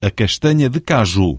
a castanha de caju.